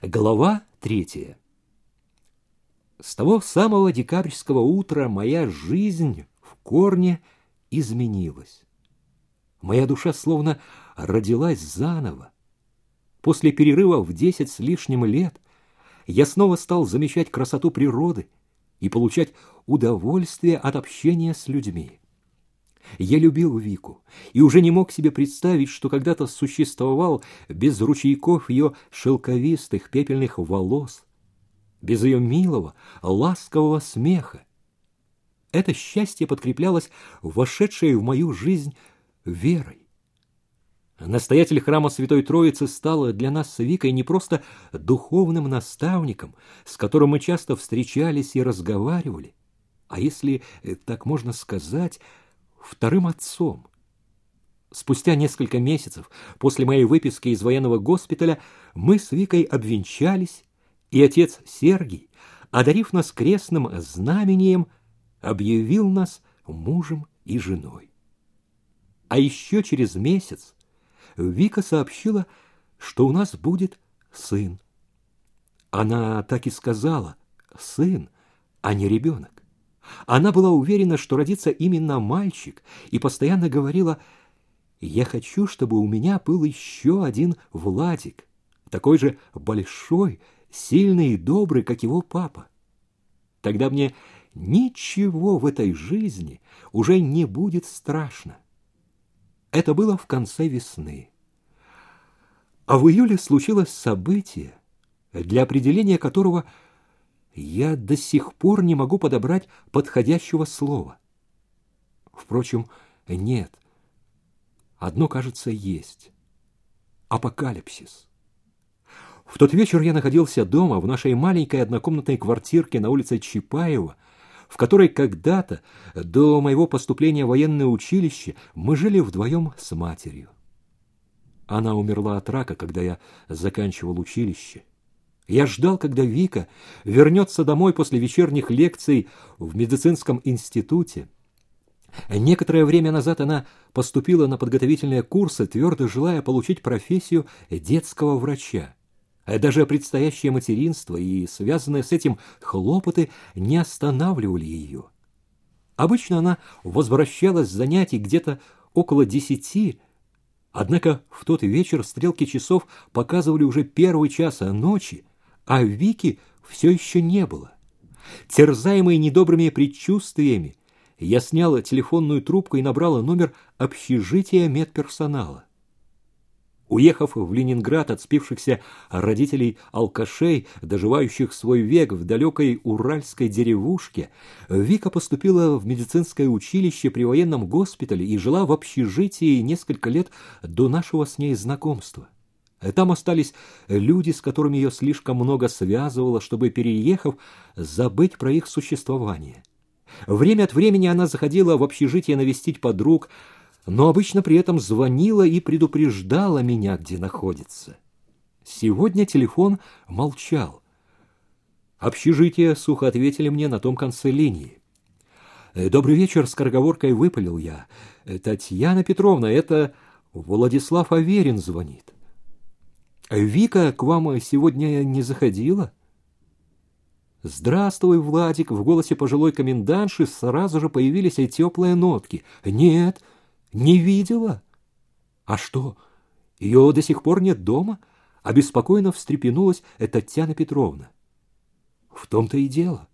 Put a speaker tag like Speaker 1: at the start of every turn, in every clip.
Speaker 1: Глава третья. С того самого декабрьского утра моя жизнь в корне изменилась. Моя душа словно родилась заново. После перерыва в десять с лишним лет я снова стал замечать красоту природы и получать удовольствие от общения с людьми. Я любил Вику и уже не мог себе представить, что когда-то существовал без ручейков ее шелковистых пепельных волос, без ее милого, ласкового смеха. Это счастье подкреплялось вошедшей в мою жизнь верой. Настоятель храма Святой Троицы стал для нас с Викой не просто духовным наставником, с которым мы часто встречались и разговаривали, а если так можно сказать, вторым отцом. Спустя несколько месяцев после моей выписки из военного госпиталя мы с Викой обвенчались, и отец Сергий, одарив нас крестным знамением, объявил нас мужем и женой. А еще через месяц Вика сообщила, что у нас будет сын. Она так и сказала «сын», а не ребенок. Она была уверена, что родится именно мальчик, и постоянно говорила «Я хочу, чтобы у меня был еще один Владик, такой же большой, сильный и добрый, как его папа. Тогда мне ничего в этой жизни уже не будет страшно». Это было в конце весны. А в июле случилось событие, для определения которого – я до сих пор не могу подобрать подходящего слова. Впрочем, нет. Одно, кажется, есть. Апокалипсис. В тот вечер я находился дома, в нашей маленькой однокомнатной квартирке на улице Чапаева, в которой когда-то, до моего поступления в военное училище, мы жили вдвоем с матерью. Она умерла от рака, когда я заканчивал училище. Я ждал, когда Вика вернется домой после вечерних лекций в медицинском институте. Некоторое время назад она поступила на подготовительные курсы, твердо желая получить профессию детского врача. Даже предстоящее материнство и связанные с этим хлопоты не останавливали ее. Обычно она возвращалась с занятий где-то около десяти, однако в тот вечер стрелки часов показывали уже первый час ночи, а Вики все еще не было. Терзаемый недобрыми предчувствиями, я сняла телефонную трубку и набрала номер общежития медперсонала. Уехав в Ленинград от спившихся родителей алкашей, доживающих свой век в далекой уральской деревушке, Вика поступила в медицинское училище при военном госпитале и жила в общежитии несколько лет до нашего с ней знакомства. Там остались люди, с которыми ее слишком много связывало, чтобы, переехав, забыть про их существование. Время от времени она заходила в общежитие навестить подруг, но обычно при этом звонила и предупреждала меня, где находится. Сегодня телефон молчал. Общежитие сухо ответили мне на том конце линии. «Добрый вечер», — скороговоркой выпалил я. «Татьяна Петровна, это Владислав Аверин звонит». Вика к вам сегодня не заходила? Здравствуй, Владик, в голосе пожилой комендантши сразу же появились и теплые нотки. Нет, не видела. А что, ее до сих пор нет дома? Обеспокоенно встрепенулась Татьяна Петровна. В том-то и дело.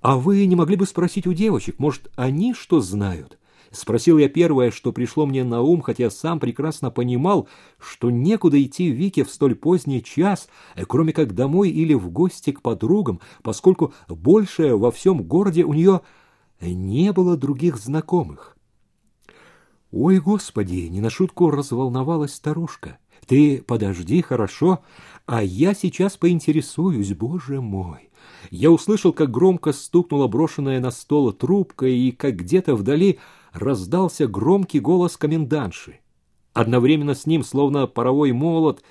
Speaker 1: А вы не могли бы спросить у девочек, может, они что знают? Спросил я первое, что пришло мне на ум, хотя сам прекрасно понимал, что некуда идти Вике в столь поздний час, кроме как домой или в гости к подругам, поскольку больше во всем городе у нее не было других знакомых. «Ой, Господи!» — не на шутку разволновалась старушка. «Ты подожди, хорошо, а я сейчас поинтересуюсь, Боже мой!» Я услышал, как громко стукнула брошенная на стол трубка и как где-то вдали раздался громкий голос комендантши. Одновременно с ним, словно паровой молот,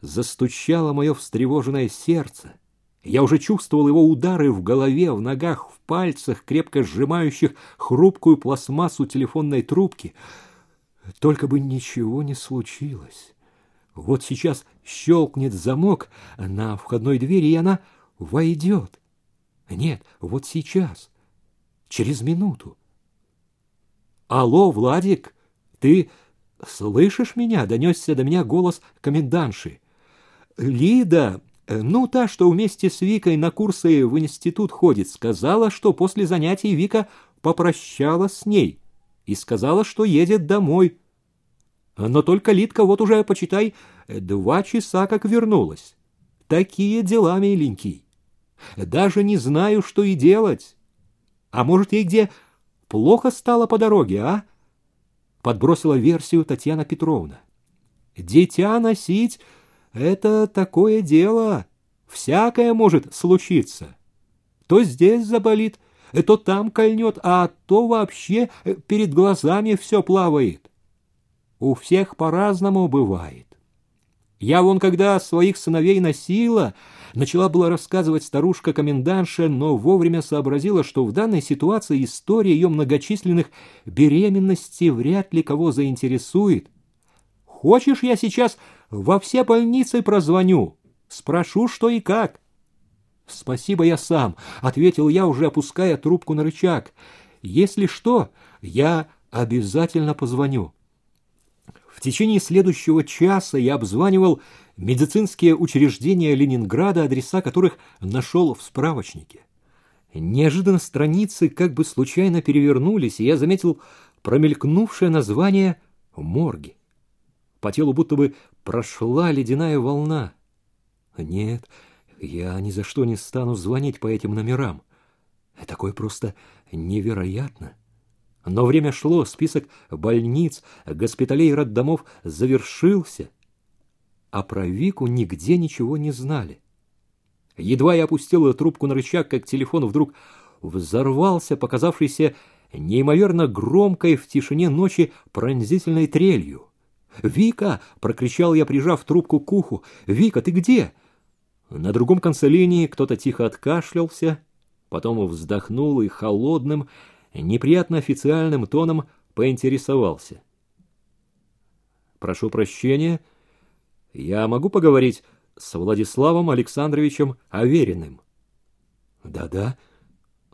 Speaker 1: застучало мое встревоженное сердце. Я уже чувствовал его удары в голове, в ногах, в пальцах, крепко сжимающих хрупкую пластмассу телефонной трубки. Только бы ничего не случилось. Вот сейчас щелкнет замок на входной двери, и она войдет. Нет, вот сейчас, через минуту. «Алло, Владик, ты слышишь меня?» — донесся до меня голос комендантши. «Лида, ну, та, что вместе с Викой на курсы в институт ходит, сказала, что после занятий Вика попрощалась с ней и сказала, что едет домой. Но только Лидка вот уже, почитай, два часа как вернулась. Такие дела, миленький. Даже не знаю, что и делать. А может, ей где плохо стало по дороге, а? Подбросила версию Татьяна Петровна. Дитя носить — это такое дело. Всякое может случиться. То здесь заболит, то там кольнет, а то вообще перед глазами все плавает. У всех по-разному бывает. Я вон, когда своих сыновей носила, начала было рассказывать старушка-комендантша, но вовремя сообразила, что в данной ситуации история ее многочисленных беременностей вряд ли кого заинтересует. Хочешь, я сейчас во все больницы прозвоню, спрошу, что и как? Спасибо, я сам, ответил я, уже опуская трубку на рычаг. Если что, я обязательно позвоню. В течение следующего часа я обзванивал медицинские учреждения Ленинграда, адреса которых нашел в справочнике. Неожиданно страницы как бы случайно перевернулись, и я заметил промелькнувшее название «Морги». По телу будто бы прошла ледяная волна. Нет, я ни за что не стану звонить по этим номерам. Такое просто невероятно. Но время шло, список больниц, госпиталей и роддомов завершился, а про Вику нигде ничего не знали. Едва я опустил трубку на рычаг, как телефон вдруг взорвался, показавшийся неимоверно громкой в тишине ночи пронзительной трелью. «Вика!» — прокричал я, прижав трубку к уху. «Вика, ты где?» На другом конце линии кто-то тихо откашлялся, потом вздохнул и холодным, неприятно официальным тоном поинтересовался. «Прошу прощения, я могу поговорить с Владиславом Александровичем Авериным?» «Да-да,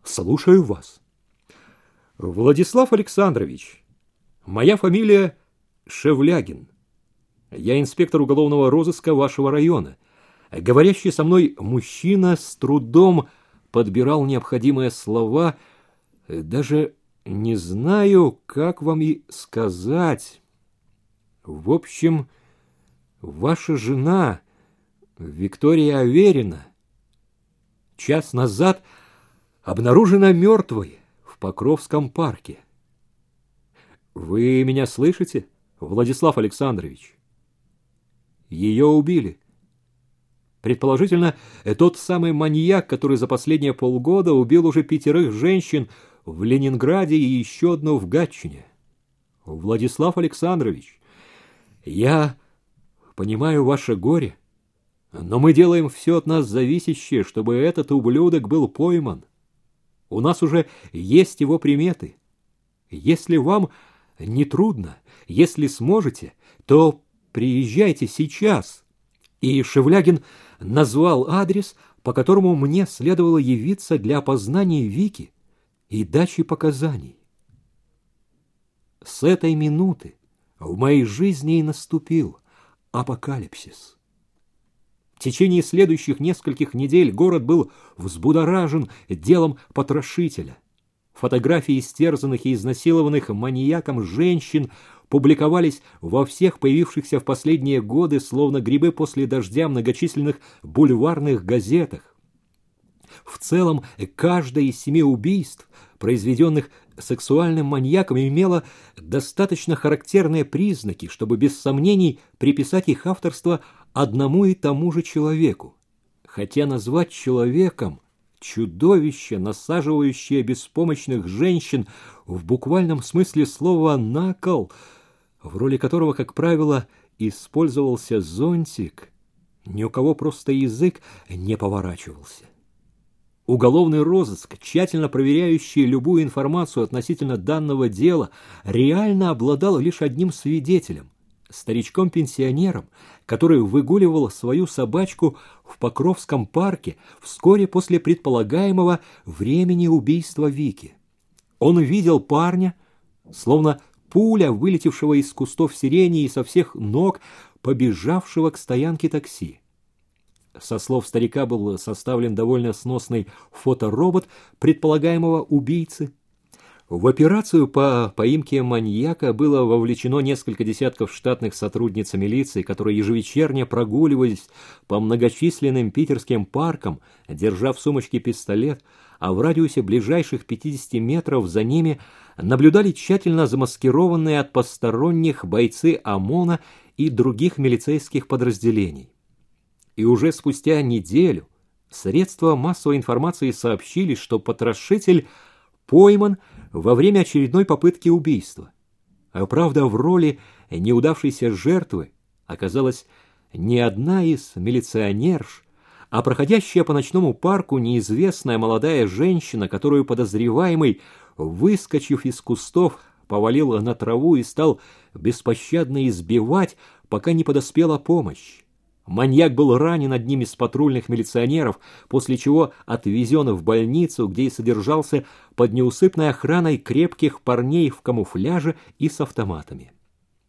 Speaker 1: слушаю вас». «Владислав Александрович, моя фамилия Шевлягин. Я инспектор уголовного розыска вашего района. Говорящий со мной мужчина с трудом подбирал необходимые слова – даже не знаю, как вам и сказать. В общем, ваша жена, Виктория Аверина, час назад обнаружена мертвой в Покровском парке. Вы меня слышите, Владислав Александрович? Ее убили. Предположительно, тот самый маньяк, который за последние полгода убил уже пятерых женщин в Ленинграде и еще одно в Гатчине. Владислав Александрович, я понимаю ваше горе, но мы делаем все от нас зависящее, чтобы этот ублюдок был пойман. У нас уже есть его приметы. Если вам не трудно, если сможете, то приезжайте сейчас. И Шевлягин назвал адрес, по которому мне следовало явиться для опознания Вики и дачи показаний. С этой минуты в моей жизни и наступил апокалипсис. В течение следующих нескольких недель город был взбудоражен делом потрошителя. Фотографии истерзанных и изнасилованных маньяком женщин публиковались во всех появившихся в последние годы, словно грибы после дождя, многочисленных бульварных газетах. В целом, каждое из семи убийств, произведенных сексуальным маньяком, имело достаточно характерные признаки, чтобы без сомнений приписать их авторство одному и тому же человеку. Хотя назвать человеком чудовище, насаживающее беспомощных женщин в буквальном смысле слова «на кол», в роли которого, как правило, использовался зонтик, ни у кого просто язык не поворачивался. Уголовный розыск, тщательно проверяющий любую информацию относительно данного дела, реально обладал лишь одним свидетелем старичком-пенсионером, который выгуливал свою собачку в Покровском парке вскоре после предполагаемого времени убийства Вики. Он видел парня, словно пуля, вылетевшего из кустов сирени и со всех ног побежавшего к стоянке такси. Со слов старика был составлен довольно сносный фоторобот предполагаемого убийцы – в операцию по поимке маньяка было вовлечено несколько десятков штатных сотрудниц милиции, которые ежевечерне прогуливались по многочисленным питерским паркам, держа в сумочке пистолет, а в радиусе ближайших 50 метров за ними наблюдали тщательно замаскированные от посторонних бойцы ОМОНа и других милицейских подразделений. И уже спустя неделю средства массовой информации сообщили, что потрошитель пойман во время очередной попытки убийства. А правда, в роли неудавшейся жертвы оказалась не одна из милиционерш, а проходящая по ночному парку неизвестная молодая женщина, которую подозреваемый, выскочив из кустов, повалил на траву и стал беспощадно избивать, пока не подоспела помощь. Маньяк был ранен одним из патрульных милиционеров, после чего отвезен в больницу, где и содержался под неусыпной охраной крепких парней в камуфляже и с автоматами.